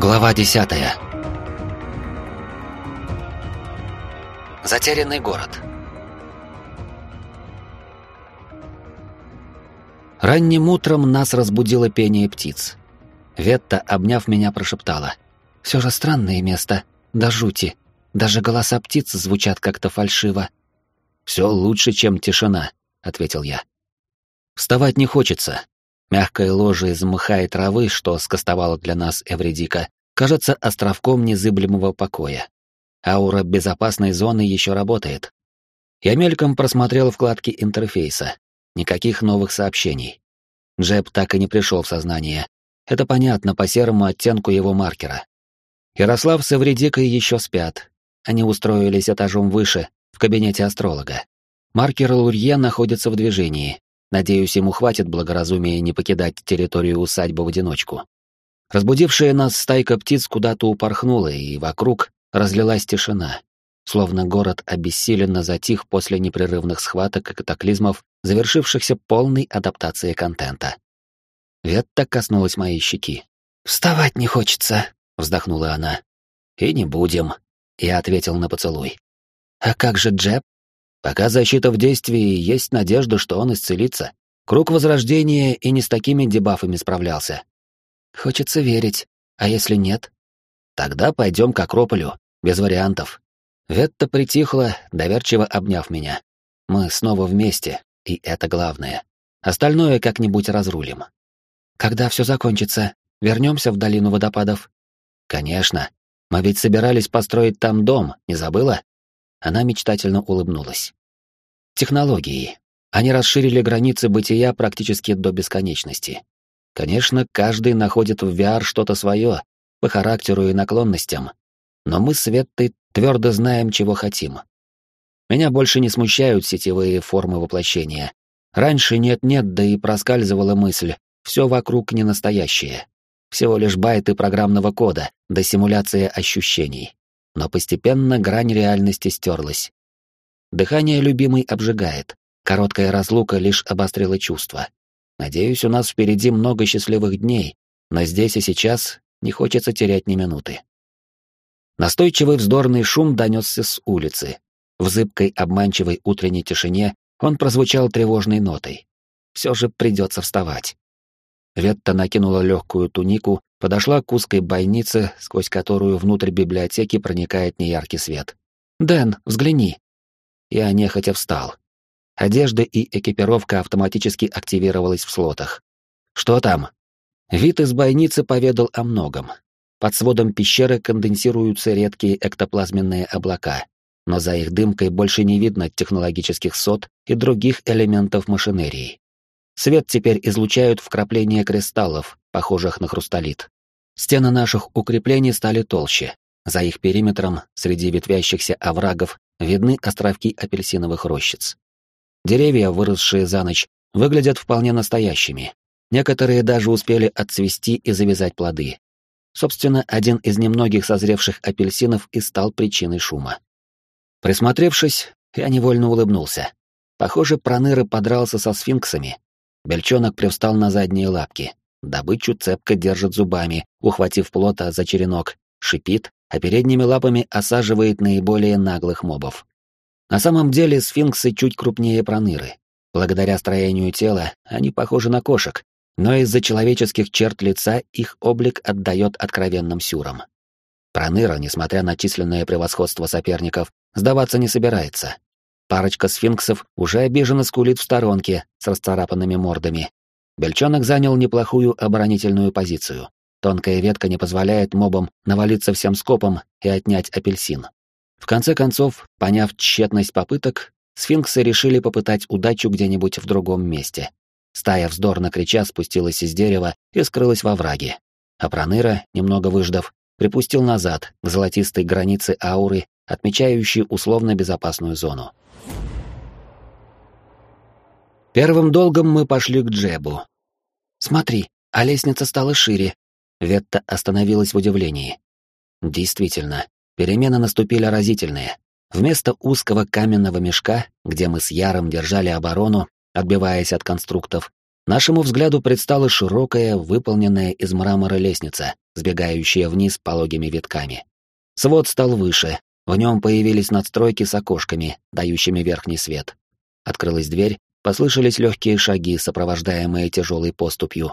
Глава десятая. Затерянный город. Ранним утром нас разбудило пение птиц. Ветта, обняв меня, прошептала. «Все же странное место, да жути. Даже голоса птиц звучат как-то фальшиво». «Все лучше, чем тишина», — ответил я. «Вставать не хочется, Мягкое ложе из мха и травы, что скостовало для нас Эвредика, кажется островком незыблемого покоя. Аура безопасной зоны еще работает. Я мельком просмотрел вкладки интерфейса. Никаких новых сообщений. Джеб так и не пришел в сознание. Это понятно по серому оттенку его маркера. Ярослав с Эвредикой еще спят. Они устроились этажом выше, в кабинете астролога. Маркер Лурье находится в движении, Надеюсь, ему хватит благоразумия не покидать территорию усадьбы в одиночку. Разбудившая нас стайка птиц куда-то упорхнула, и вокруг разлилась тишина. Словно город обессиленно затих после непрерывных схваток и катаклизмов, завершившихся полной адаптацией контента. Ветта коснулась моей щеки. «Вставать не хочется», — вздохнула она. «И не будем», — я ответил на поцелуй. «А как же Джеб?» Пока защита в действии, есть надежда, что он исцелится. Круг возрождения и не с такими дебафами справлялся. Хочется верить. А если нет? Тогда пойдем к Акрополю, без вариантов. Ветта притихла, доверчиво обняв меня. Мы снова вместе, и это главное. Остальное как-нибудь разрулим. Когда все закончится, вернемся в долину водопадов? Конечно. Мы ведь собирались построить там дом, не забыла? Она мечтательно улыбнулась. Технологии. Они расширили границы бытия практически до бесконечности. Конечно, каждый находит в VR что-то свое, по характеру и наклонностям, но мы с Веттой твердо знаем, чего хотим. Меня больше не смущают сетевые формы воплощения. Раньше нет-нет, да и проскальзывала мысль, все вокруг не настоящее. Всего лишь байты программного кода, да симуляция ощущений но постепенно грань реальности стерлась. Дыхание любимой обжигает, короткая разлука лишь обострила чувства. Надеюсь, у нас впереди много счастливых дней, но здесь и сейчас не хочется терять ни минуты. Настойчивый вздорный шум донесся с улицы. В зыбкой обманчивой утренней тишине он прозвучал тревожной нотой. Все же придется вставать. Ветта накинула легкую тунику, подошла к узкой бойнице, сквозь которую внутрь библиотеки проникает неяркий свет. «Дэн, взгляни!» Я нехотя встал. Одежда и экипировка автоматически активировалась в слотах. «Что там?» Вид из бойницы поведал о многом. Под сводом пещеры конденсируются редкие эктоплазменные облака, но за их дымкой больше не видно технологических сот и других элементов машинерии. Свет теперь излучают вкрапления кристаллов, похожих на хрусталит. Стены наших укреплений стали толще. За их периметром, среди ветвящихся оврагов, видны островки апельсиновых рощиц. Деревья, выросшие за ночь, выглядят вполне настоящими. Некоторые даже успели отцвести и завязать плоды. Собственно, один из немногих созревших апельсинов и стал причиной шума. Присмотревшись, я невольно улыбнулся. Похоже, Проныра подрался со сфинксами, Бельчонок привстал на задние лапки. Добычу цепко держит зубами, ухватив плота за черенок, шипит, а передними лапами осаживает наиболее наглых мобов. На самом деле сфинксы чуть крупнее проныры. Благодаря строению тела они похожи на кошек, но из-за человеческих черт лица их облик отдает откровенным сюрам. Проныра, несмотря на численное превосходство соперников, сдаваться не собирается. Парочка сфинксов уже обиженно скулит в сторонке с расцарапанными мордами. Бельчонок занял неплохую оборонительную позицию. Тонкая ветка не позволяет мобам навалиться всем скопом и отнять апельсин. В конце концов, поняв тщетность попыток, сфинксы решили попытать удачу где-нибудь в другом месте. Стая вздорно крича спустилась из дерева и скрылась во враге. А Проныра, немного выждав, припустил назад, к золотистой границе ауры, отмечающей условно безопасную зону. Первым долгом мы пошли к Джебу. «Смотри, а лестница стала шире». Ветта остановилась в удивлении. Действительно, перемены наступили разительные. Вместо узкого каменного мешка, где мы с Яром держали оборону, отбиваясь от конструктов, нашему взгляду предстала широкая, выполненная из мрамора лестница, сбегающая вниз пологими витками. Свод стал выше, в нем появились надстройки с окошками, дающими верхний свет. Открылась дверь, послышались легкие шаги, сопровождаемые тяжелой поступью.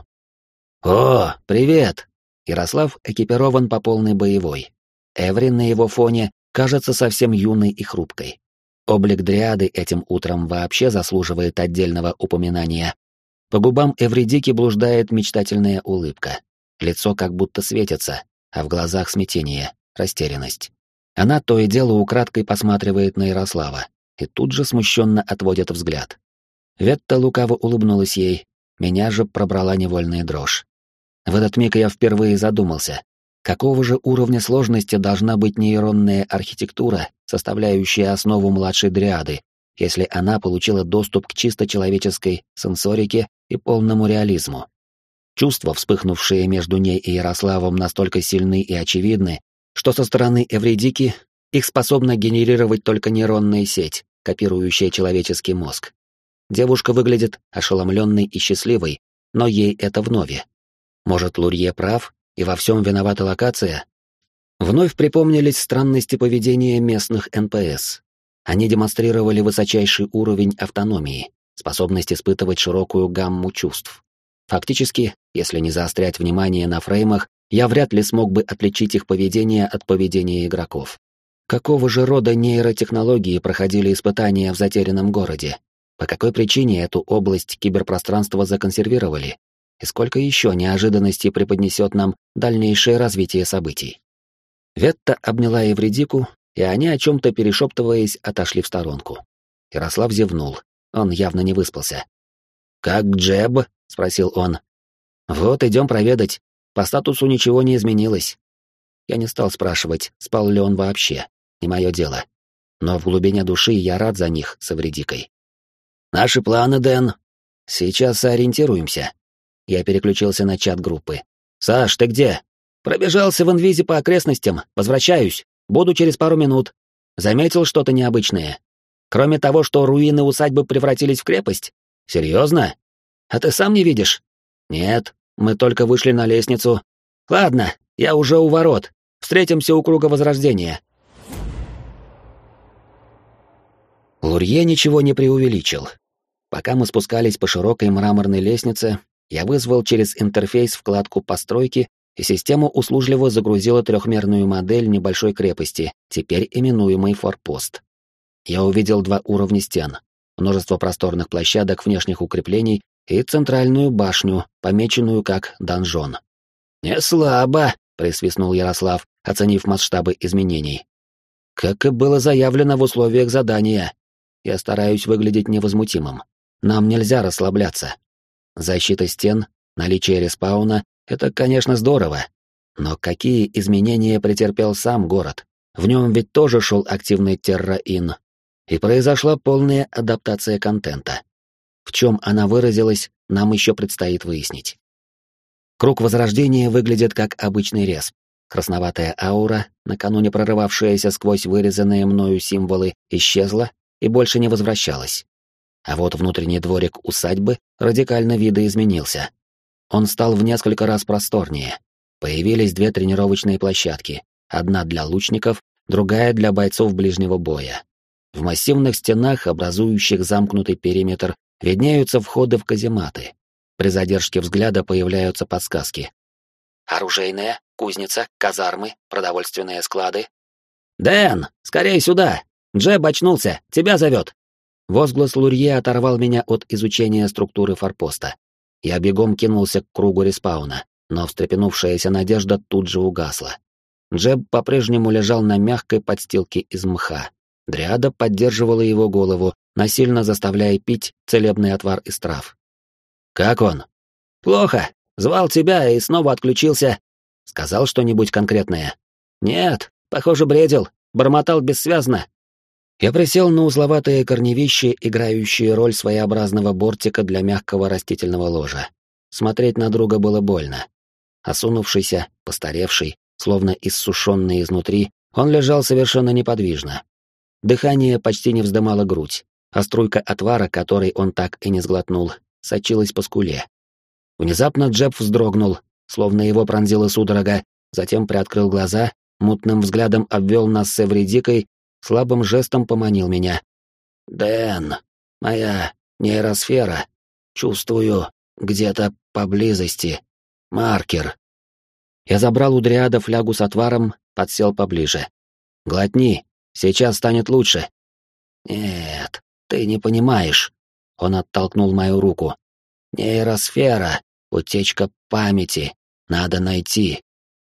«О, привет!» Ярослав экипирован по полной боевой. Эврин на его фоне кажется совсем юной и хрупкой. Облик дриады этим утром вообще заслуживает отдельного упоминания. По губам Эвридики блуждает мечтательная улыбка. Лицо как будто светится, а в глазах смятение, растерянность. Она то и дело украдкой посматривает на Ярослава и тут же смущенно отводит взгляд. Ветта лукаво улыбнулась ей, меня же пробрала невольная дрожь. В этот миг я впервые задумался, какого же уровня сложности должна быть нейронная архитектура, составляющая основу младшей дриады, если она получила доступ к чисто человеческой сенсорике и полному реализму. Чувства, вспыхнувшие между ней и Ярославом, настолько сильны и очевидны, что со стороны Эвридики их способна генерировать только нейронная сеть, копирующая человеческий мозг. Девушка выглядит ошеломленной и счастливой, но ей это внове. Может, Лурье прав, и во всем виновата локация? Вновь припомнились странности поведения местных НПС. Они демонстрировали высочайший уровень автономии, способность испытывать широкую гамму чувств. Фактически, если не заострять внимание на фреймах, я вряд ли смог бы отличить их поведение от поведения игроков. Какого же рода нейротехнологии проходили испытания в затерянном городе? По какой причине эту область киберпространства законсервировали? и сколько еще неожиданностей преподнесет нам дальнейшее развитие событий. Ветта обняла Евредику, и они, о чем-то перешептываясь, отошли в сторонку. Ярослав зевнул, он явно не выспался. «Как Джеб?» — спросил он. «Вот, идем проведать. По статусу ничего не изменилось». Я не стал спрашивать, спал ли он вообще, не мое дело. Но в глубине души я рад за них с Эвредикой. «Наши планы, Дэн. Сейчас сориентируемся. Я переключился на чат группы. «Саш, ты где?» «Пробежался в инвизе по окрестностям. Возвращаюсь. Буду через пару минут. Заметил что-то необычное. Кроме того, что руины усадьбы превратились в крепость? Серьезно? А ты сам не видишь? Нет, мы только вышли на лестницу. Ладно, я уже у ворот. Встретимся у круга возрождения. Лурье ничего не преувеличил. Пока мы спускались по широкой мраморной лестнице, я вызвал через интерфейс вкладку постройки, и система услужливо загрузила трехмерную модель небольшой крепости, теперь именуемый форпост. Я увидел два уровня стен, множество просторных площадок внешних укреплений и центральную башню, помеченную как донжон. «Не слабо», — присвистнул Ярослав, оценив масштабы изменений. «Как и было заявлено в условиях задания. Я стараюсь выглядеть невозмутимым. Нам нельзя расслабляться. Защита стен, наличие респауна — это, конечно, здорово. Но какие изменения претерпел сам город? В нем ведь тоже шел активный терраин. И произошла полная адаптация контента. В чем она выразилась, нам еще предстоит выяснить. Круг Возрождения выглядит как обычный рез. Красноватая аура, накануне прорывавшаяся сквозь вырезанные мною символы, исчезла и больше не возвращалась. А вот внутренний дворик усадьбы радикально видоизменился. Он стал в несколько раз просторнее. Появились две тренировочные площадки, одна для лучников, другая для бойцов ближнего боя. В массивных стенах, образующих замкнутый периметр, виднеются входы в казематы. При задержке взгляда появляются подсказки. Оружейная, кузница, казармы, продовольственные склады. «Дэн, скорее сюда! Джеб очнулся, тебя зовет!» Возглас Лурье оторвал меня от изучения структуры форпоста. Я бегом кинулся к кругу респауна, но встрепенувшаяся надежда тут же угасла. Джеб по-прежнему лежал на мягкой подстилке из мха. Дриада поддерживала его голову, насильно заставляя пить целебный отвар из трав. «Как он?» «Плохо. Звал тебя и снова отключился. Сказал что-нибудь конкретное?» «Нет, похоже, бредил. Бормотал бессвязно. Я присел на узловатые корневища, играющие роль своеобразного бортика для мягкого растительного ложа. Смотреть на друга было больно. Осунувшийся, постаревший, словно иссушенный изнутри, он лежал совершенно неподвижно. Дыхание почти не вздымало грудь, а струйка отвара, который он так и не сглотнул, сочилась по скуле. Внезапно Джеб вздрогнул, словно его пронзила судорога, затем приоткрыл глаза, мутным взглядом обвел нас с Эвредикой, слабым жестом поманил меня. «Дэн, моя нейросфера, чувствую, где-то поблизости. Маркер». Я забрал у Дриада флягу с отваром, подсел поближе. «Глотни, сейчас станет лучше». «Нет, ты не понимаешь». Он оттолкнул мою руку. «Нейросфера, утечка памяти, надо найти.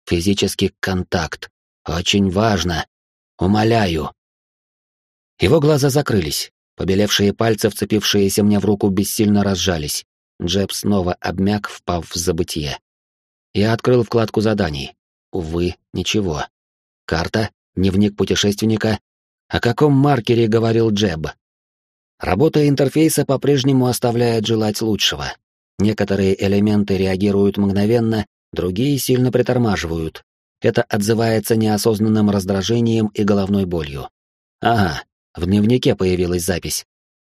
Физический контакт. Очень важно. Умоляю». Его глаза закрылись. Побелевшие пальцы, вцепившиеся мне в руку, бессильно разжались. Джеб снова обмяк, впав в забытье. Я открыл вкладку заданий. Увы, ничего. Карта, дневник путешественника. О каком маркере говорил Джеб? Работа интерфейса по-прежнему оставляет желать лучшего. Некоторые элементы реагируют мгновенно, другие сильно притормаживают. Это отзывается неосознанным раздражением и головной болью. Ага, в дневнике появилась запись.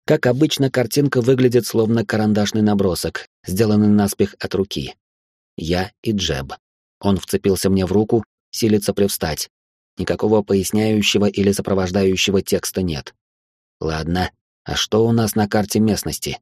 Как обычно, картинка выглядит словно карандашный набросок, сделанный наспех от руки. Я и Джеб. Он вцепился мне в руку, силится привстать. Никакого поясняющего или сопровождающего текста нет. Ладно, а что у нас на карте местности?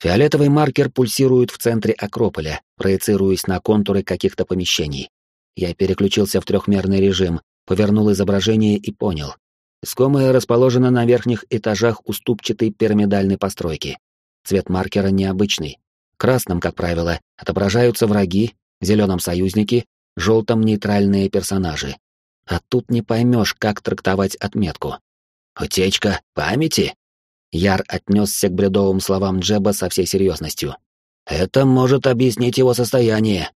Фиолетовый маркер пульсирует в центре Акрополя, проецируясь на контуры каких-то помещений. Я переключился в трехмерный режим, повернул изображение и понял. Искомое расположено на верхних этажах уступчатой пирамидальной постройки. Цвет маркера необычный. Красным, как правило, отображаются враги, зеленым союзники, желтым нейтральные персонажи. А тут не поймешь, как трактовать отметку. «Утечка памяти?» Яр отнесся к бредовым словам Джеба со всей серьезностью. «Это может объяснить его состояние».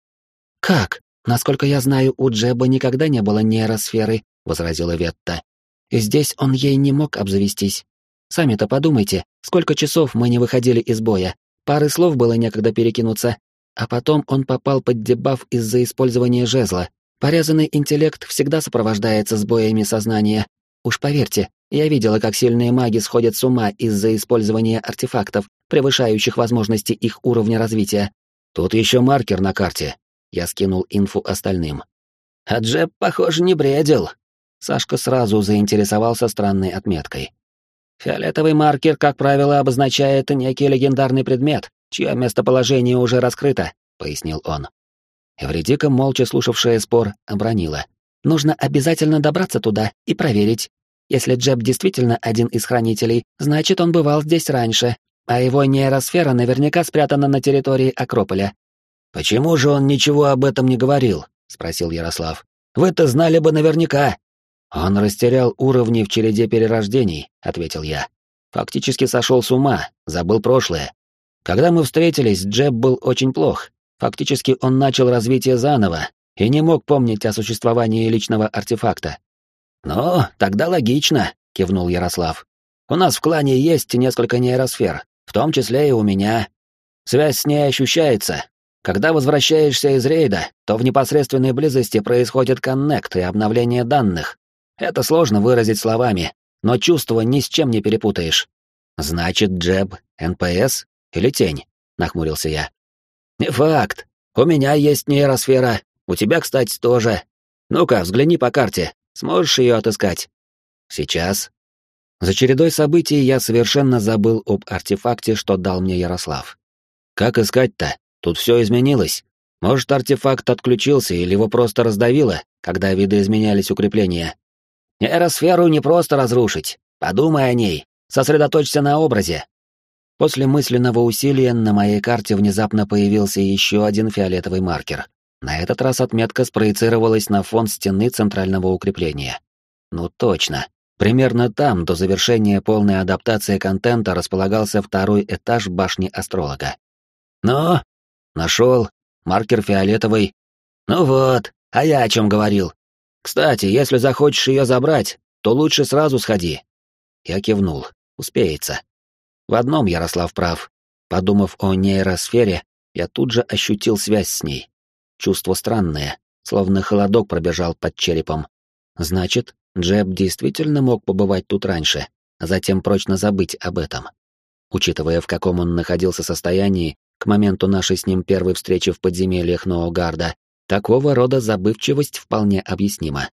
«Как? Насколько я знаю, у Джеба никогда не было нейросферы», — возразила Ветта. «И здесь он ей не мог обзавестись. Сами-то подумайте, сколько часов мы не выходили из боя, Пары слов было некогда перекинуться, а потом он попал под дебаф из-за использования жезла. Порезанный интеллект всегда сопровождается сбоями сознания. Уж поверьте, я видела, как сильные маги сходят с ума из-за использования артефактов, превышающих возможности их уровня развития. Тут еще маркер на карте. Я скинул инфу остальным. А Джеб, похоже, не бредил. Сашка сразу заинтересовался странной отметкой. Фиолетовый маркер, как правило, обозначает некий легендарный предмет, чье местоположение уже раскрыто, пояснил он. Эвредика, молча слушавшая спор, обронила. Нужно обязательно добраться туда и проверить. Если Джеб действительно один из хранителей, значит, он бывал здесь раньше, а его нейросфера наверняка спрятана на территории Акрополя. «Почему же он ничего об этом не говорил?» — спросил Ярослав. «Вы-то знали бы наверняка». «Он растерял уровни в череде перерождений», — ответил я. «Фактически сошел с ума, забыл прошлое. Когда мы встретились, Джеб был очень плох. Фактически он начал развитие заново и не мог помнить о существовании личного артефакта». «Ну, тогда логично», — кивнул Ярослав. «У нас в клане есть несколько нейросфер, в том числе и у меня. Связь с ней ощущается. Когда возвращаешься из рейда, то в непосредственной близости происходит коннект и обновление данных, это сложно выразить словами, но чувство ни с чем не перепутаешь. Значит, Джеб, НПС или тень? Нахмурился я. Не факт. У меня есть нейросфера. У тебя, кстати, тоже. Ну-ка, взгляни по карте. Сможешь ее отыскать? Сейчас. За чередой событий я совершенно забыл об артефакте, что дал мне Ярослав. Как искать-то? Тут все изменилось. Может, артефакт отключился или его просто раздавило, когда видоизменялись укрепления. Нейросферу не просто разрушить. Подумай о ней. Сосредоточься на образе. После мысленного усилия на моей карте внезапно появился еще один фиолетовый маркер. На этот раз отметка спроецировалась на фон стены центрального укрепления. Ну точно. Примерно там, до завершения полной адаптации контента, располагался второй этаж башни астролога. «Ну?» «Нашел. Маркер фиолетовый. Ну вот, а я о чем говорил. Кстати, если захочешь ее забрать, то лучше сразу сходи. Я кивнул. Успеется. В одном Ярослав прав. Подумав о нейросфере, я тут же ощутил связь с ней. Чувство странное, словно холодок пробежал под черепом. Значит, Джеб действительно мог побывать тут раньше, а затем прочно забыть об этом. Учитывая, в каком он находился состоянии к моменту нашей с ним первой встречи в подземельях Ноугарда, Такого рода забывчивость вполне объяснима.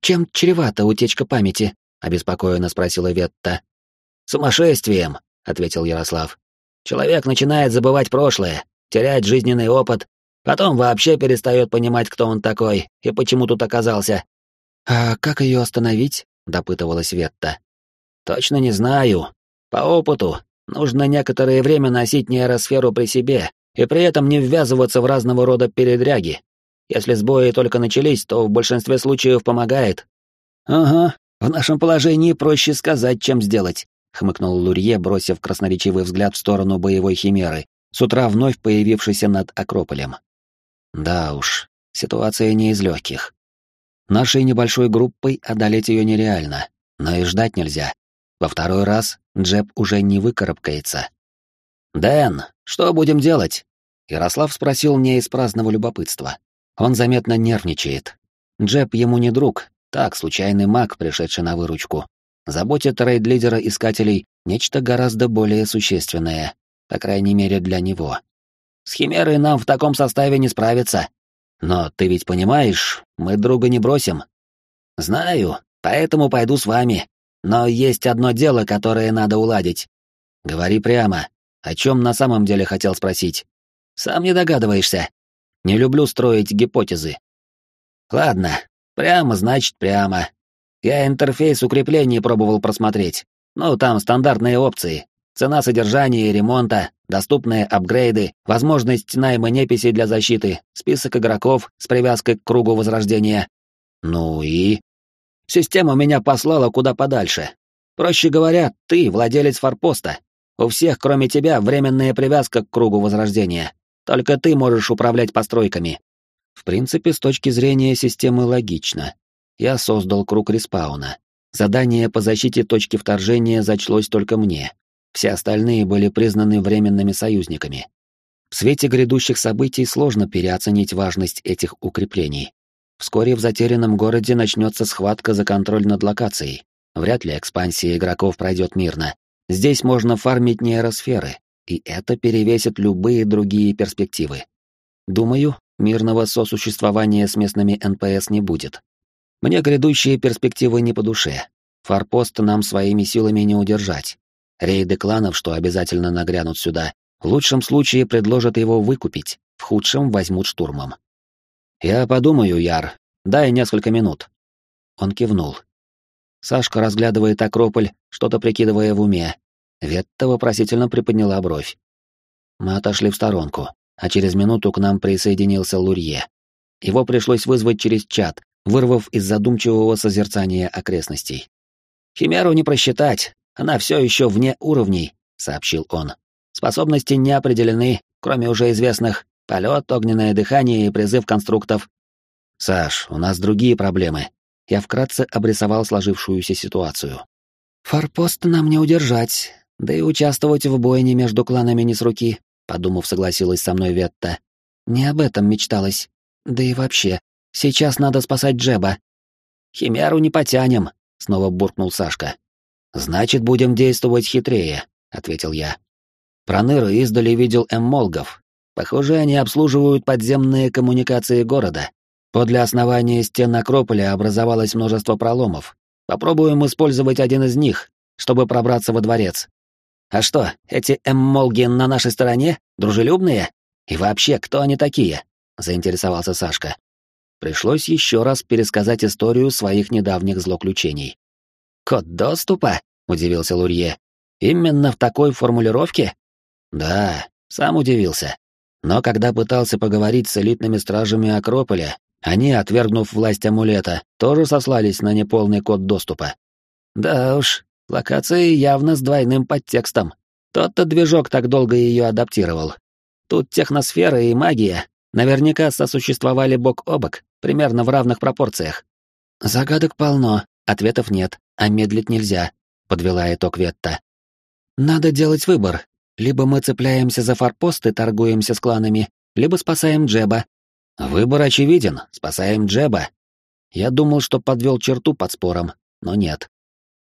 «Чем чревата утечка памяти?» — обеспокоенно спросила Ветта. «Сумасшествием», — ответил Ярослав. «Человек начинает забывать прошлое, терять жизненный опыт, потом вообще перестает понимать, кто он такой и почему тут оказался». «А как ее остановить?» — допытывалась Ветта. «Точно не знаю. По опыту, нужно некоторое время носить нейросферу при себе и при этом не ввязываться в разного рода передряги. Если сбои только начались, то в большинстве случаев помогает». «Ага, в нашем положении проще сказать, чем сделать», — хмыкнул Лурье, бросив красноречивый взгляд в сторону боевой химеры, с утра вновь появившейся над Акрополем. «Да уж, ситуация не из легких. Нашей небольшой группой одолеть ее нереально, но и ждать нельзя. Во второй раз Джеб уже не выкарабкается. «Дэн, что будем делать?» Ярослав спросил не из праздного любопытства. Он заметно нервничает. Джеб ему не друг, так, случайный маг, пришедший на выручку. Заботит рейд-лидера искателей нечто гораздо более существенное, по крайней мере для него. «С Химерой нам в таком составе не справиться. Но ты ведь понимаешь, мы друга не бросим». «Знаю, поэтому пойду с вами. Но есть одно дело, которое надо уладить. Говори прямо. О чем на самом деле хотел спросить? Сам не догадываешься. Не люблю строить гипотезы. Ладно, прямо значит прямо. Я интерфейс укреплений пробовал просмотреть. Ну, там стандартные опции. Цена содержания и ремонта, доступные апгрейды, возможность найма неписи для защиты, список игроков с привязкой к кругу возрождения. Ну и? Система меня послала куда подальше. Проще говоря, ты владелец форпоста. У всех, кроме тебя, временная привязка к кругу возрождения. Только ты можешь управлять постройками. В принципе, с точки зрения системы логично. Я создал круг респауна. Задание по защите точки вторжения зачлось только мне. Все остальные были признаны временными союзниками. В свете грядущих событий сложно переоценить важность этих укреплений. Вскоре в затерянном городе начнется схватка за контроль над локацией. Вряд ли экспансия игроков пройдет мирно. Здесь можно фармить нейросферы, и это перевесит любые другие перспективы. Думаю, мирного сосуществования с местными НПС не будет. Мне грядущие перспективы не по душе. Форпост нам своими силами не удержать. Рейды кланов, что обязательно нагрянут сюда, в лучшем случае предложат его выкупить, в худшем возьмут штурмом. «Я подумаю, Яр. Дай несколько минут». Он кивнул. Сашка разглядывает Акрополь, что-то прикидывая в уме. Ветта вопросительно приподняла бровь. Мы отошли в сторонку, а через минуту к нам присоединился Лурье. Его пришлось вызвать через чат, вырвав из задумчивого созерцания окрестностей. «Химеру не просчитать, она все еще вне уровней», — сообщил он. «Способности не определены, кроме уже известных Полет, огненное дыхание и призыв конструктов. Саш, у нас другие проблемы. Я вкратце обрисовал сложившуюся ситуацию. Форпост нам не удержать, да и участвовать в бойне между кланами не с руки, подумав, согласилась со мной Ветта. Не об этом мечталось. Да и вообще, сейчас надо спасать Джеба. Химеру не потянем, снова буркнул Сашка. Значит, будем действовать хитрее, ответил я. Проныр издали видел эммолгов, Похоже, они обслуживают подземные коммуникации города. Подле основания стен Акрополя образовалось множество проломов. Попробуем использовать один из них, чтобы пробраться во дворец. А что, эти эммолги на нашей стороне? Дружелюбные? И вообще, кто они такие? Заинтересовался Сашка. Пришлось еще раз пересказать историю своих недавних злоключений. «Код доступа?» — удивился Лурье. «Именно в такой формулировке?» «Да, сам удивился. Но когда пытался поговорить с элитными стражами Акрополя, они, отвергнув власть амулета, тоже сослались на неполный код доступа. Да уж, локация явно с двойным подтекстом. Тот-то движок так долго ее адаптировал. Тут техносфера и магия наверняка сосуществовали бок о бок, примерно в равных пропорциях. Загадок полно, ответов нет, а медлить нельзя, подвела итог Ветта. Надо делать выбор, либо мы цепляемся за форпост и торгуемся с кланами, либо спасаем Джеба. Выбор очевиден, спасаем Джеба. Я думал, что подвел черту под спором, но нет.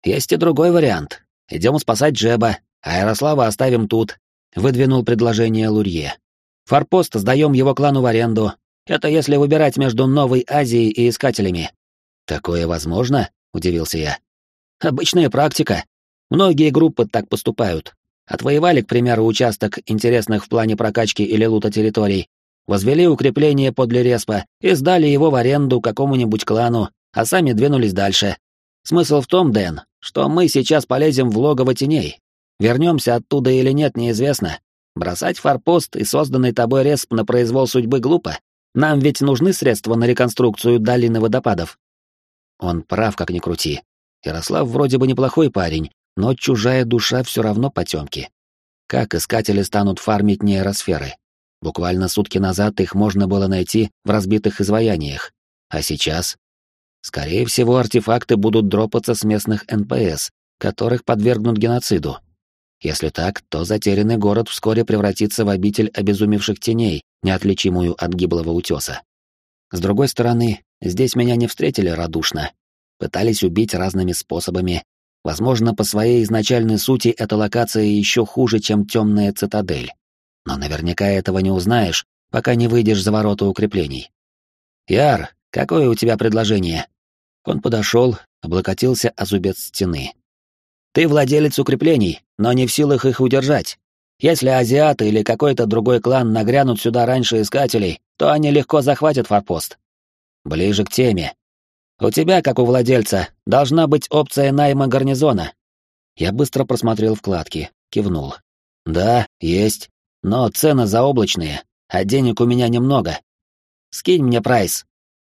Есть и другой вариант. Идем спасать Джеба, а Ярослава оставим тут. Выдвинул предложение Лурье. Форпост сдаем его клану в аренду, Это если выбирать между Новой Азией и Искателями». «Такое возможно?» — удивился я. «Обычная практика. Многие группы так поступают. Отвоевали, к примеру, участок интересных в плане прокачки или лута территорий, возвели укрепление подле Респа и сдали его в аренду какому-нибудь клану, а сами двинулись дальше. Смысл в том, Дэн, что мы сейчас полезем в логово теней. Вернемся оттуда или нет, неизвестно. Бросать форпост и созданный тобой Респ на произвол судьбы глупо. Нам ведь нужны средства на реконструкцию долины водопадов. Он прав, как ни крути. Ярослав вроде бы неплохой парень, но чужая душа все равно потемки. Как искатели станут фармить нейросферы? Буквально сутки назад их можно было найти в разбитых изваяниях. А сейчас? Скорее всего, артефакты будут дропаться с местных НПС, которых подвергнут геноциду. Если так, то затерянный город вскоре превратится в обитель обезумевших теней, неотличимую от гиблого утеса. С другой стороны, здесь меня не встретили радушно. Пытались убить разными способами, Возможно, по своей изначальной сути эта локация еще хуже, чем темная цитадель. Но наверняка этого не узнаешь, пока не выйдешь за ворота укреплений. «Яр, какое у тебя предложение?» Он подошел, облокотился о зубец стены. «Ты владелец укреплений, но не в силах их удержать. Если азиаты или какой-то другой клан нагрянут сюда раньше искателей, то они легко захватят форпост. Ближе к теме. У тебя, как у владельца, должна быть опция найма гарнизона. Я быстро просмотрел вкладки, кивнул. Да, есть, но цены заоблачные, а денег у меня немного. Скинь мне прайс.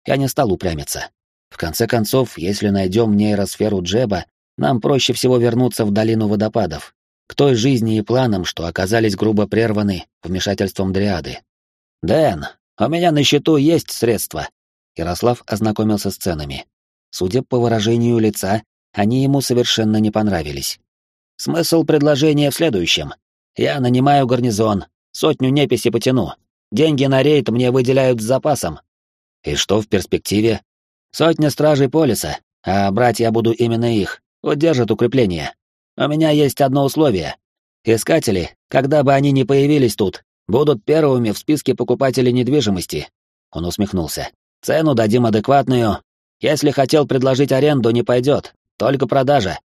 Я не стал упрямиться. В конце концов, если найдем нейросферу Джеба, нам проще всего вернуться в долину водопадов, к той жизни и планам, что оказались грубо прерваны вмешательством Дриады. «Дэн, у меня на счету есть средства. Ярослав ознакомился с ценами. Судя по выражению лица, они ему совершенно не понравились. Смысл предложения в следующем. Я нанимаю гарнизон, сотню неписи потяну. Деньги на рейд мне выделяют с запасом. И что в перспективе? Сотня стражей полиса, а брать я буду именно их, удержат укрепление. У меня есть одно условие. Искатели, когда бы они ни появились тут, будут первыми в списке покупателей недвижимости. Он усмехнулся. Цену дадим адекватную. Если хотел предложить аренду, не пойдет, только продажа.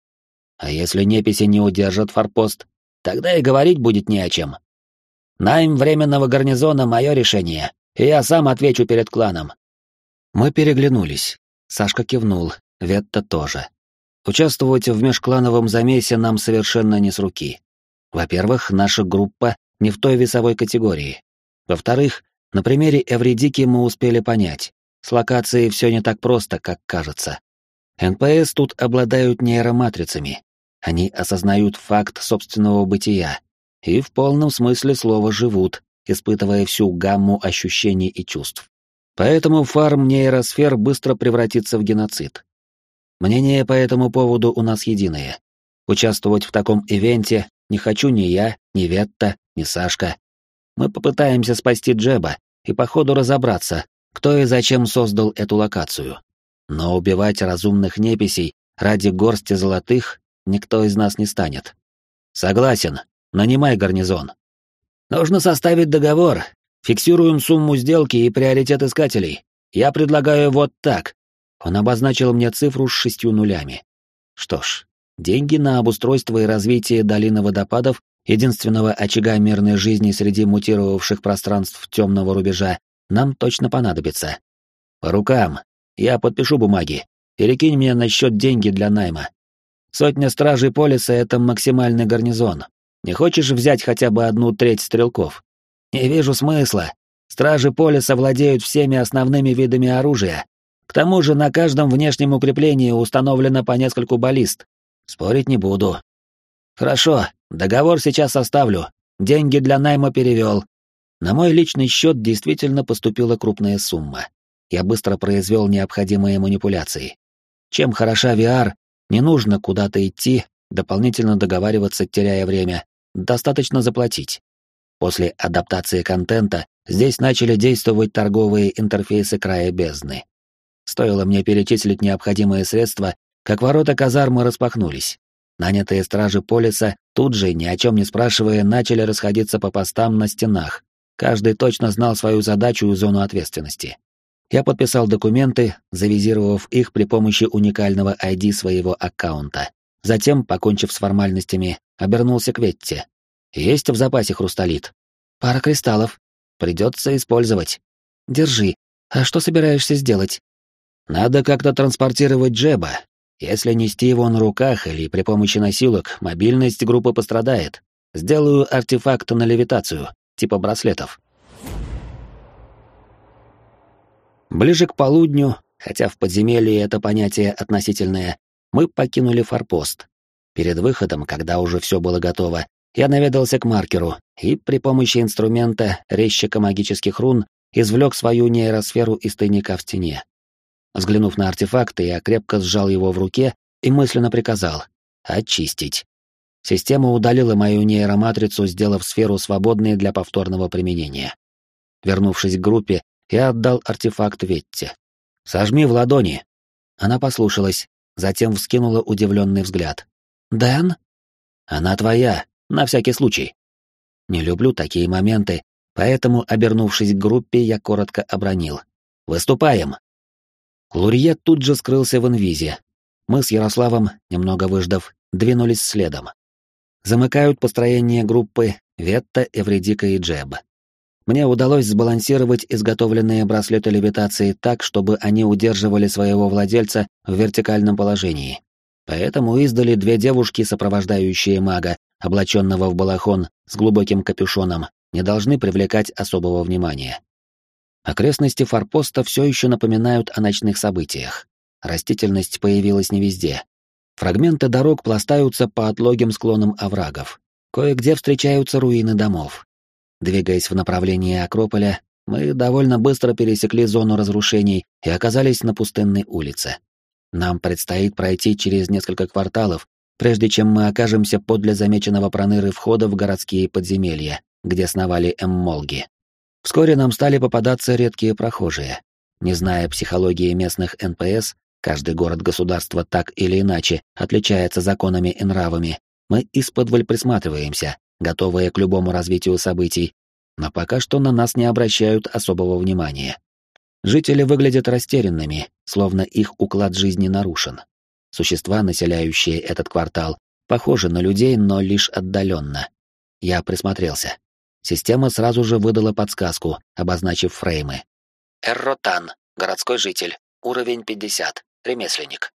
А если неписи не удержат форпост, тогда и говорить будет не о чем. Найм временного гарнизона — мое решение, и я сам отвечу перед кланом». Мы переглянулись. Сашка кивнул, Ветта тоже. Участвовать в межклановом замесе нам совершенно не с руки. Во-первых, наша группа не в той весовой категории. Во-вторых, на примере Эвредики мы успели понять, с локацией все не так просто, как кажется. НПС тут обладают нейроматрицами. Они осознают факт собственного бытия и в полном смысле слова живут, испытывая всю гамму ощущений и чувств. Поэтому фарм нейросфер быстро превратится в геноцид. Мнение по этому поводу у нас единое. Участвовать в таком ивенте не хочу ни я, ни Ветта, ни Сашка. Мы попытаемся спасти Джеба и по ходу разобраться, кто и зачем создал эту локацию. Но убивать разумных неписей ради горсти золотых никто из нас не станет. Согласен, нанимай гарнизон. Нужно составить договор, фиксируем сумму сделки и приоритет искателей. Я предлагаю вот так. Он обозначил мне цифру с шестью нулями. Что ж, деньги на обустройство и развитие долины водопадов, единственного очага мирной жизни среди мутировавших пространств темного рубежа, нам точно понадобится. По рукам. Я подпишу бумаги. Перекинь мне на счет деньги для найма. Сотня стражей полиса — это максимальный гарнизон. Не хочешь взять хотя бы одну треть стрелков? Не вижу смысла. Стражи полиса владеют всеми основными видами оружия. К тому же на каждом внешнем укреплении установлено по нескольку баллист. Спорить не буду. Хорошо, договор сейчас составлю. Деньги для найма перевел. На мой личный счет действительно поступила крупная сумма. Я быстро произвел необходимые манипуляции. Чем хороша VR, не нужно куда-то идти, дополнительно договариваться, теряя время, достаточно заплатить. После адаптации контента здесь начали действовать торговые интерфейсы края бездны. Стоило мне перечислить необходимые средства, как ворота казармы распахнулись. Нанятые стражи полиса тут же, ни о чем не спрашивая, начали расходиться по постам на стенах, Каждый точно знал свою задачу и зону ответственности. Я подписал документы, завизировав их при помощи уникального ID своего аккаунта. Затем, покончив с формальностями, обернулся к Ветте. «Есть в запасе хрусталит?» «Пара кристаллов. Придется использовать. Держи. А что собираешься сделать?» «Надо как-то транспортировать Джеба. Если нести его на руках или при помощи носилок, мобильность группы пострадает. Сделаю артефакт на левитацию, типа браслетов. Ближе к полудню, хотя в подземелье это понятие относительное, мы покинули форпост. Перед выходом, когда уже все было готово, я наведался к маркеру и при помощи инструмента резчика магических рун извлек свою нейросферу из тайника в стене. Взглянув на артефакт, я крепко сжал его в руке и мысленно приказал «Очистить». Система удалила мою нейроматрицу, сделав сферу свободной для повторного применения. Вернувшись к группе, я отдал артефакт Ветте. «Сожми в ладони». Она послушалась, затем вскинула удивленный взгляд. «Дэн?» «Она твоя, на всякий случай». Не люблю такие моменты, поэтому, обернувшись к группе, я коротко обронил. «Выступаем!» Лурье тут же скрылся в инвизе. Мы с Ярославом, немного выждав, двинулись следом замыкают построение группы Ветта, Эвредика и Джеб. Мне удалось сбалансировать изготовленные браслеты левитации так, чтобы они удерживали своего владельца в вертикальном положении. Поэтому издали две девушки, сопровождающие мага, облаченного в балахон с глубоким капюшоном, не должны привлекать особого внимания. Окрестности форпоста все еще напоминают о ночных событиях. Растительность появилась не везде, Фрагменты дорог пластаются по отлогим склонам оврагов. Кое-где встречаются руины домов. Двигаясь в направлении Акрополя, мы довольно быстро пересекли зону разрушений и оказались на пустынной улице. Нам предстоит пройти через несколько кварталов, прежде чем мы окажемся подле замеченного проныры входа в городские подземелья, где сновали эммолги. Вскоре нам стали попадаться редкие прохожие. Не зная психологии местных НПС, Каждый город-государство так или иначе отличается законами и нравами. Мы исподволь присматриваемся, готовые к любому развитию событий, но пока что на нас не обращают особого внимания. Жители выглядят растерянными, словно их уклад жизни нарушен. Существа, населяющие этот квартал, похожи на людей, но лишь отдаленно. Я присмотрелся. Система сразу же выдала подсказку, обозначив фреймы. Эрротан, городской житель, уровень 50 ремесленник.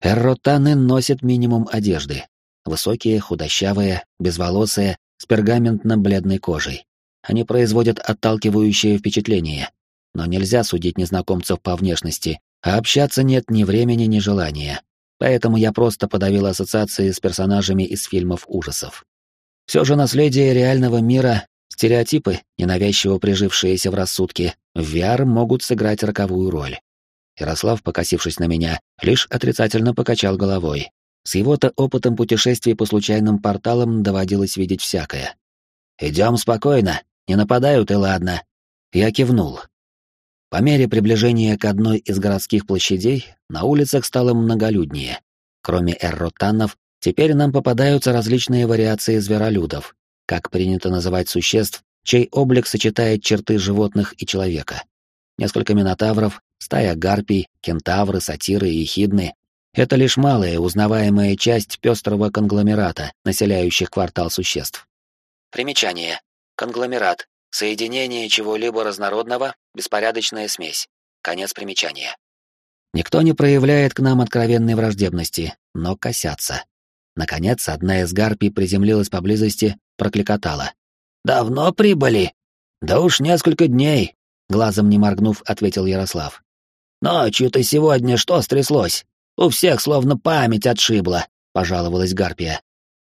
Эрротаны носят минимум одежды. Высокие, худощавые, безволосые, с пергаментно-бледной кожей. Они производят отталкивающее впечатление. Но нельзя судить незнакомцев по внешности, а общаться нет ни времени, ни желания. Поэтому я просто подавил ассоциации с персонажами из фильмов ужасов. Все же наследие реального мира, стереотипы, ненавязчиво прижившиеся в рассудке, в VR могут сыграть роковую роль. Ярослав, покосившись на меня, лишь отрицательно покачал головой. С его-то опытом путешествий по случайным порталам доводилось видеть всякое. «Идем спокойно, не нападают и ладно». Я кивнул. По мере приближения к одной из городских площадей на улицах стало многолюднее. Кроме эрротанов, теперь нам попадаются различные вариации зверолюдов, как принято называть существ, чей облик сочетает черты животных и человека. Несколько минотавров, Стая гарпий, кентавры, сатиры и хидны — это лишь малая узнаваемая часть пестрого конгломерата, населяющих квартал существ. Примечание. Конгломерат. Соединение чего-либо разнородного, беспорядочная смесь. Конец примечания. Никто не проявляет к нам откровенной враждебности, но косятся. Наконец, одна из гарпий приземлилась поблизости, прокликотала. «Давно прибыли?» «Да уж несколько дней», — глазом не моргнув, ответил Ярослав. «Ночью-то сегодня что стряслось? У всех словно память отшибла», — пожаловалась Гарпия.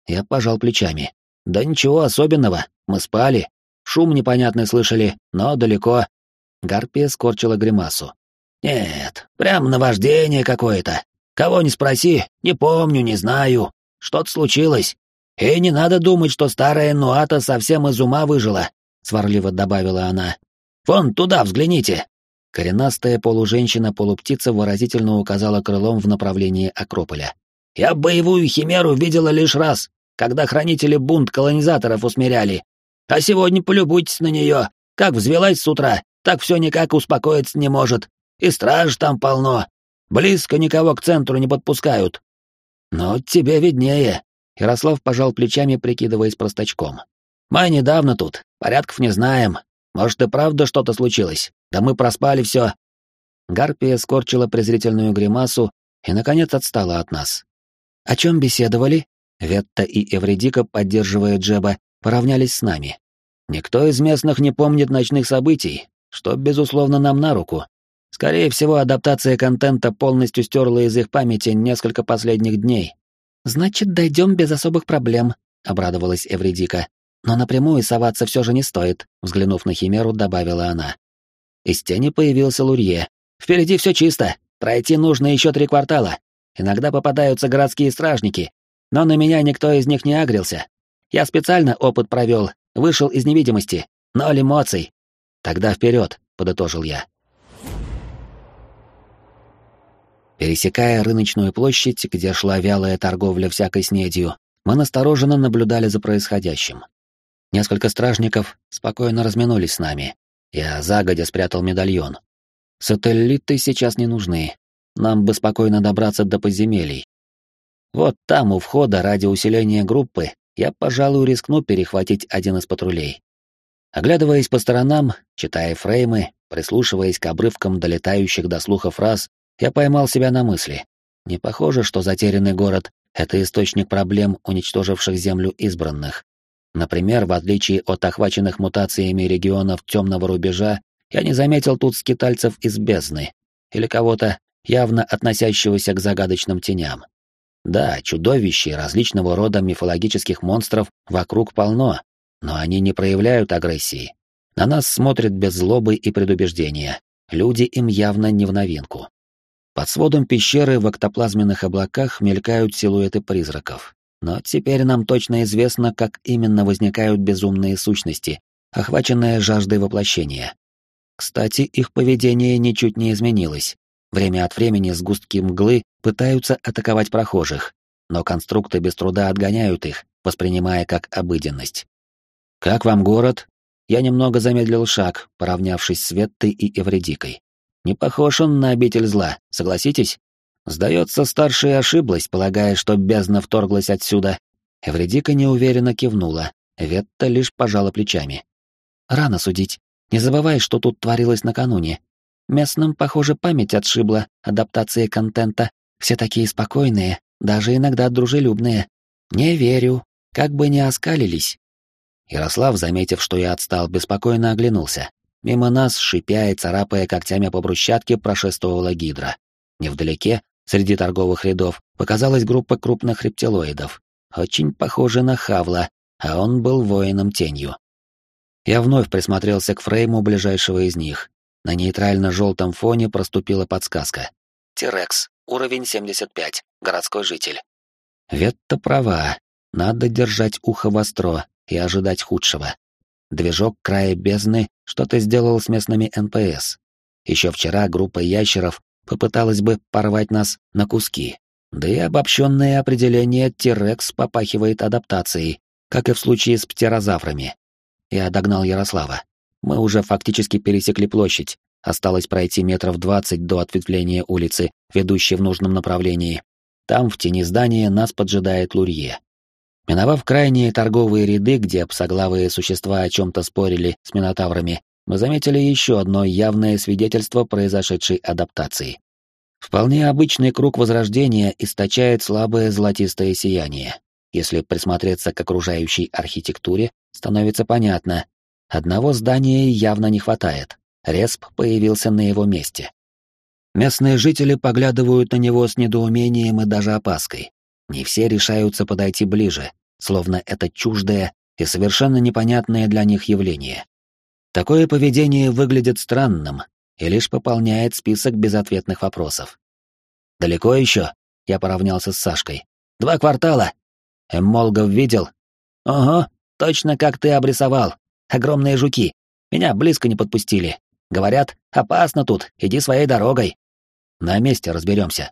Я пожал плечами. «Да ничего особенного, мы спали. Шум непонятный слышали, но далеко». Гарпия скорчила гримасу. «Нет, прям наваждение какое-то. Кого не спроси, не помню, не знаю. Что-то случилось. И не надо думать, что старая Нуата совсем из ума выжила», — сварливо добавила она. «Вон туда взгляните, Коренастая полуженщина-полуптица выразительно указала крылом в направлении Акрополя. «Я боевую химеру видела лишь раз, когда хранители бунт колонизаторов усмиряли. А сегодня полюбуйтесь на нее. Как взвелась с утра, так все никак успокоиться не может. И страж там полно. Близко никого к центру не подпускают. Но тебе виднее. Ярослав пожал плечами, прикидываясь простачком. Мы недавно тут, порядков не знаем. Может, и правда что-то случилось? Да мы проспали все. Гарпия скорчила презрительную гримасу и, наконец, отстала от нас. «О чем беседовали?» Ветта и Эвредика, поддерживая Джеба, поравнялись с нами. «Никто из местных не помнит ночных событий, что, безусловно, нам на руку. Скорее всего, адаптация контента полностью стерла из их памяти несколько последних дней». «Значит, дойдем без особых проблем», — обрадовалась Эвредика. «Но напрямую соваться все же не стоит», — взглянув на Химеру, добавила она. Из тени появился Лурье. «Впереди все чисто. Пройти нужно еще три квартала. Иногда попадаются городские стражники, но на меня никто из них не агрился. Я специально опыт провел, вышел из невидимости, ноль эмоций. Тогда вперед, подытожил я. Пересекая рыночную площадь, где шла вялая торговля всякой снедью, мы настороженно наблюдали за происходящим. Несколько стражников спокойно разминулись с нами. Я загодя спрятал медальон. Сателлиты сейчас не нужны. Нам бы спокойно добраться до подземелий. Вот там, у входа, ради усиления группы, я, пожалуй, рискну перехватить один из патрулей. Оглядываясь по сторонам, читая фреймы, прислушиваясь к обрывкам долетающих до слуха фраз, я поймал себя на мысли. Не похоже, что затерянный город — это источник проблем, уничтоживших Землю избранных. Например, в отличие от охваченных мутациями регионов темного рубежа, я не заметил тут скитальцев из бездны или кого-то, явно относящегося к загадочным теням. Да, чудовищ и различного рода мифологических монстров вокруг полно, но они не проявляют агрессии. На нас смотрят без злобы и предубеждения. Люди им явно не в новинку. Под сводом пещеры в октоплазменных облаках мелькают силуэты призраков. Но теперь нам точно известно, как именно возникают безумные сущности, охваченные жаждой воплощения. Кстати, их поведение ничуть не изменилось. Время от времени сгустки мглы пытаются атаковать прохожих, но конструкты без труда отгоняют их, воспринимая как обыденность. «Как вам город?» Я немного замедлил шаг, поравнявшись с Веттой и Эвредикой. Не похож он на обитель зла, согласитесь? Сдается, старшая ошиблась, полагая, что бездна вторглась отсюда. Эвредика неуверенно кивнула, Ветта лишь пожала плечами. «Рано судить. Не забывай, что тут творилось накануне. Местным, похоже, память отшибла адаптации контента. Все такие спокойные, даже иногда дружелюбные. Не верю, как бы не оскалились. Ярослав, заметив, что я отстал, беспокойно оглянулся. Мимо нас, шипя и царапая когтями по брусчатке, прошествовала гидра. Невдалеке, среди торговых рядов, показалась группа крупных рептилоидов. Очень похожа на Хавла, а он был воином-тенью. Я вновь присмотрелся к фрейму ближайшего из них. На нейтрально-желтом фоне проступила подсказка. «Тирекс, уровень 75, городской житель». Ветта права. Надо держать ухо востро и ожидать худшего. Движок края бездны что-то сделал с местными НПС. Еще вчера группа ящеров попыталась бы порвать нас на куски. Да и обобщенное определение Тирекс попахивает адаптацией, как и в случае с птерозаврами. Я догнал Ярослава. Мы уже фактически пересекли площадь, осталось пройти метров двадцать до ответвления улицы, ведущей в нужном направлении. Там, в тени здания, нас поджидает Лурье. Миновав крайние торговые ряды, где псоглавые существа о чем-то спорили с минотаврами, мы заметили еще одно явное свидетельство произошедшей адаптации. Вполне обычный круг возрождения источает слабое золотистое сияние. Если присмотреться к окружающей архитектуре, становится понятно, Одного здания явно не хватает. Респ появился на его месте. Местные жители поглядывают на него с недоумением и даже опаской. Не все решаются подойти ближе, словно это чуждое и совершенно непонятное для них явление. Такое поведение выглядит странным и лишь пополняет список безответных вопросов. «Далеко еще?» — я поравнялся с Сашкой. «Два квартала». «Эммолгов видел?» «Ого, точно как ты обрисовал. Огромные жуки. Меня близко не подпустили. Говорят, опасно тут, иди своей дорогой. На месте разберемся.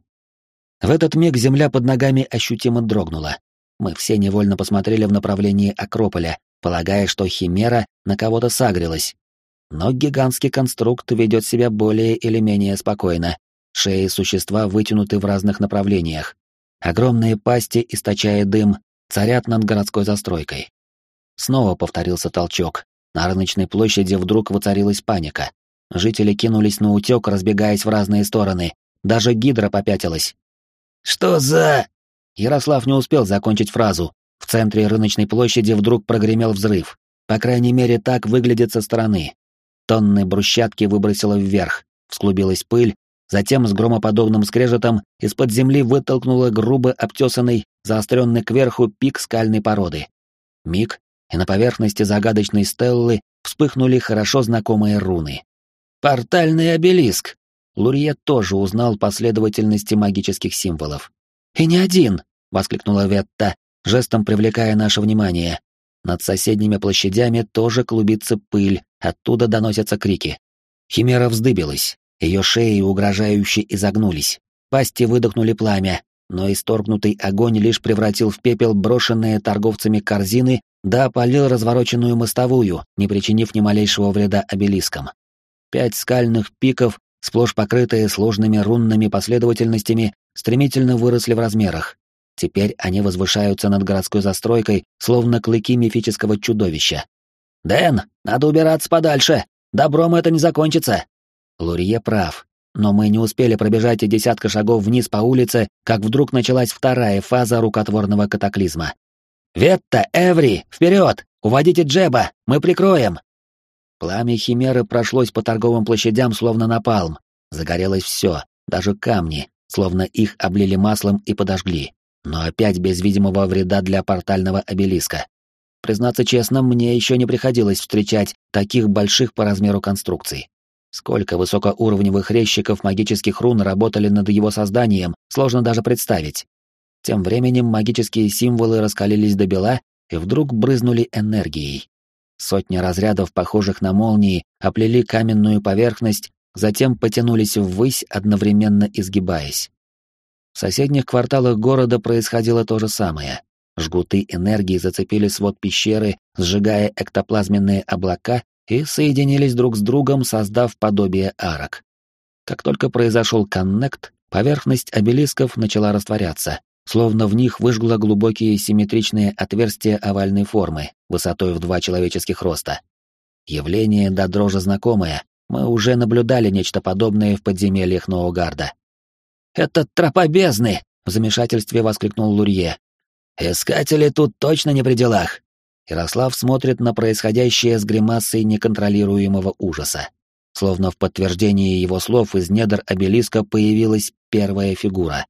В этот миг земля под ногами ощутимо дрогнула. Мы все невольно посмотрели в направлении Акрополя, полагая, что Химера на кого-то сагрилась. но гигантский конструкт ведет себя более или менее спокойно. Шеи существа вытянуты в разных направлениях. Огромные пасти, источая дым, царят над городской застройкой. Снова повторился толчок. На рыночной площади вдруг воцарилась паника. Жители кинулись на утек, разбегаясь в разные стороны. Даже гидра попятилась. «Что за...» Ярослав не успел закончить фразу. Центре рыночной площади вдруг прогремел взрыв. По крайней мере, так выглядит со стороны. Тонны брусчатки выбросило вверх, всклубилась пыль, затем с громоподобным скрежетом из-под земли вытолкнуло грубо обтесанный, заостренный кверху пик скальной породы. Миг, и на поверхности загадочной стеллы вспыхнули хорошо знакомые руны. «Портальный обелиск!» Лурье тоже узнал последовательности магических символов. «И не один!» — воскликнула Ветта, жестом привлекая наше внимание. Над соседними площадями тоже клубится пыль, оттуда доносятся крики. Химера вздыбилась, ее шеи угрожающе изогнулись, пасти выдохнули пламя, но исторгнутый огонь лишь превратил в пепел брошенные торговцами корзины да опалил развороченную мостовую, не причинив ни малейшего вреда обелискам. Пять скальных пиков, сплошь покрытые сложными рунными последовательностями, стремительно выросли в размерах, Теперь они возвышаются над городской застройкой, словно клыки мифического чудовища. «Дэн, надо убираться подальше! Добром это не закончится!» Лурье прав, но мы не успели пробежать и десятка шагов вниз по улице, как вдруг началась вторая фаза рукотворного катаклизма. «Ветта, Эври, вперед! Уводите Джеба! Мы прикроем!» Пламя Химеры прошлось по торговым площадям, словно напалм. Загорелось все, даже камни, словно их облили маслом и подожгли но опять без видимого вреда для портального обелиска. Признаться честно, мне еще не приходилось встречать таких больших по размеру конструкций. Сколько высокоуровневых резчиков магических рун работали над его созданием, сложно даже представить. Тем временем магические символы раскалились до бела и вдруг брызнули энергией. Сотни разрядов, похожих на молнии, оплели каменную поверхность, затем потянулись ввысь, одновременно изгибаясь. В соседних кварталах города происходило то же самое. Жгуты энергии зацепили свод пещеры, сжигая эктоплазменные облака и соединились друг с другом, создав подобие арок. Как только произошел коннект, поверхность обелисков начала растворяться, словно в них выжгло глубокие симметричные отверстия овальной формы, высотой в два человеческих роста. Явление до дрожи знакомое, мы уже наблюдали нечто подобное в подземельях Ноугарда. «Это тропа бездны!» — в замешательстве воскликнул Лурье. «Искатели тут точно не при делах!» Ярослав смотрит на происходящее с гримасой неконтролируемого ужаса. Словно в подтверждении его слов из недр обелиска появилась первая фигура.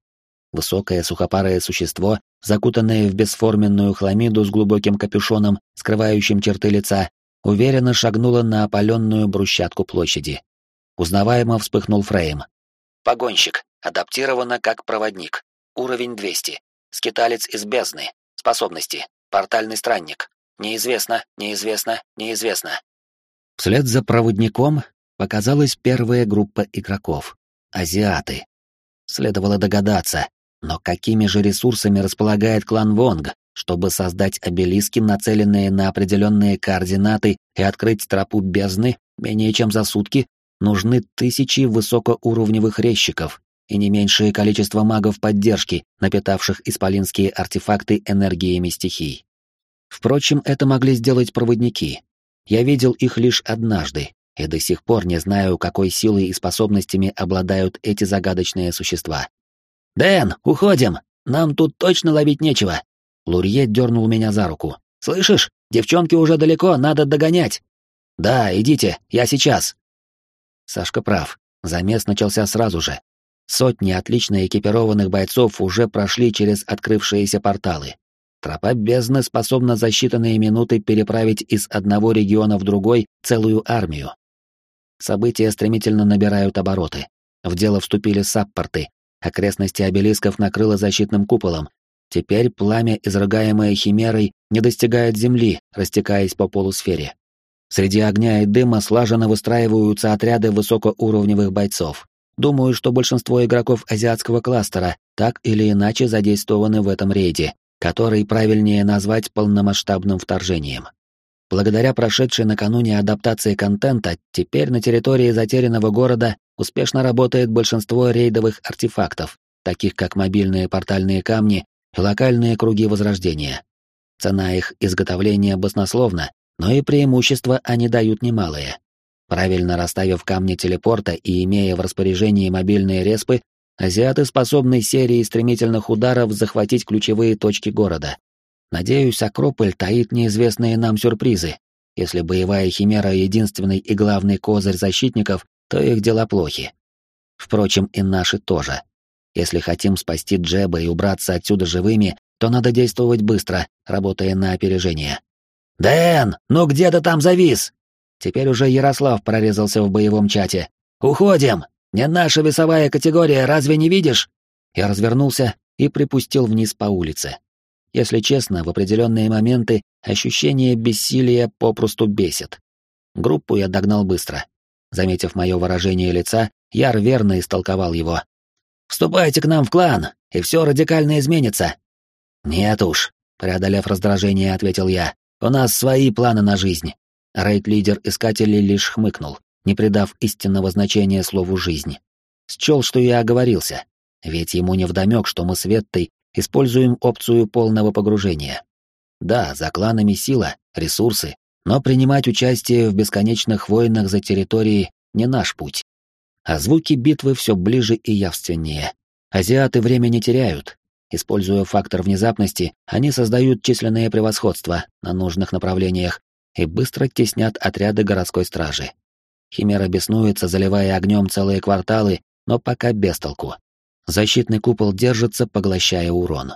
Высокое сухопарое существо, закутанное в бесформенную хламиду с глубоким капюшоном, скрывающим черты лица, уверенно шагнуло на опаленную брусчатку площади. Узнаваемо вспыхнул Фрейм. «Погонщик, Адаптировано как проводник. Уровень 200. Скиталец из бездны. Способности. Портальный странник. Неизвестно, неизвестно, неизвестно. Вслед за проводником показалась первая группа игроков. Азиаты. Следовало догадаться, но какими же ресурсами располагает клан Вонг, чтобы создать обелиски, нацеленные на определенные координаты и открыть тропу бездны менее чем за сутки, нужны тысячи высокоуровневых резчиков, и не меньшее количество магов поддержки, напитавших исполинские артефакты энергиями стихий. Впрочем, это могли сделать проводники. Я видел их лишь однажды, и до сих пор не знаю, какой силой и способностями обладают эти загадочные существа. «Дэн, уходим! Нам тут точно ловить нечего!» Лурье дернул меня за руку. «Слышишь? Девчонки уже далеко, надо догонять!» «Да, идите, я сейчас!» Сашка прав. Замес начался сразу же, Сотни отлично экипированных бойцов уже прошли через открывшиеся порталы. Тропа бездны способна за считанные минуты переправить из одного региона в другой целую армию. События стремительно набирают обороты. В дело вступили саппорты. Окрестности обелисков накрыло защитным куполом. Теперь пламя, изрыгаемое химерой, не достигает земли, растекаясь по полусфере. Среди огня и дыма слаженно выстраиваются отряды высокоуровневых бойцов. Думаю, что большинство игроков азиатского кластера так или иначе задействованы в этом рейде, который правильнее назвать полномасштабным вторжением. Благодаря прошедшей накануне адаптации контента, теперь на территории затерянного города успешно работает большинство рейдовых артефактов, таких как мобильные портальные камни и локальные круги возрождения. Цена их изготовления баснословна, но и преимущества они дают немалые. Правильно расставив камни телепорта и имея в распоряжении мобильные респы, азиаты способны серией стремительных ударов захватить ключевые точки города. Надеюсь, Акрополь таит неизвестные нам сюрпризы. Если боевая химера — единственный и главный козырь защитников, то их дела плохи. Впрочем, и наши тоже. Если хотим спасти Джеба и убраться отсюда живыми, то надо действовать быстро, работая на опережение. «Дэн, ну где ты там завис?» Теперь уже Ярослав прорезался в боевом чате. «Уходим! Не наша весовая категория, разве не видишь?» Я развернулся и припустил вниз по улице. Если честно, в определенные моменты ощущение бессилия попросту бесит. Группу я догнал быстро. Заметив мое выражение лица, Яр верно истолковал его. «Вступайте к нам в клан, и все радикально изменится». «Нет уж», — преодолев раздражение, ответил я. «У нас свои планы на жизнь». Рейд-лидер искателей лишь хмыкнул, не придав истинного значения слову «жизнь». Счел, что я оговорился, ведь ему невдомек, что мы с Веттой используем опцию полного погружения. Да, за кланами сила, ресурсы, но принимать участие в бесконечных войнах за территории не наш путь. А звуки битвы все ближе и явственнее. Азиаты время не теряют. Используя фактор внезапности, они создают численное превосходство на нужных направлениях и быстро теснят отряды городской стражи. Химера беснуется, заливая огнем целые кварталы, но пока без толку. Защитный купол держится, поглощая урон.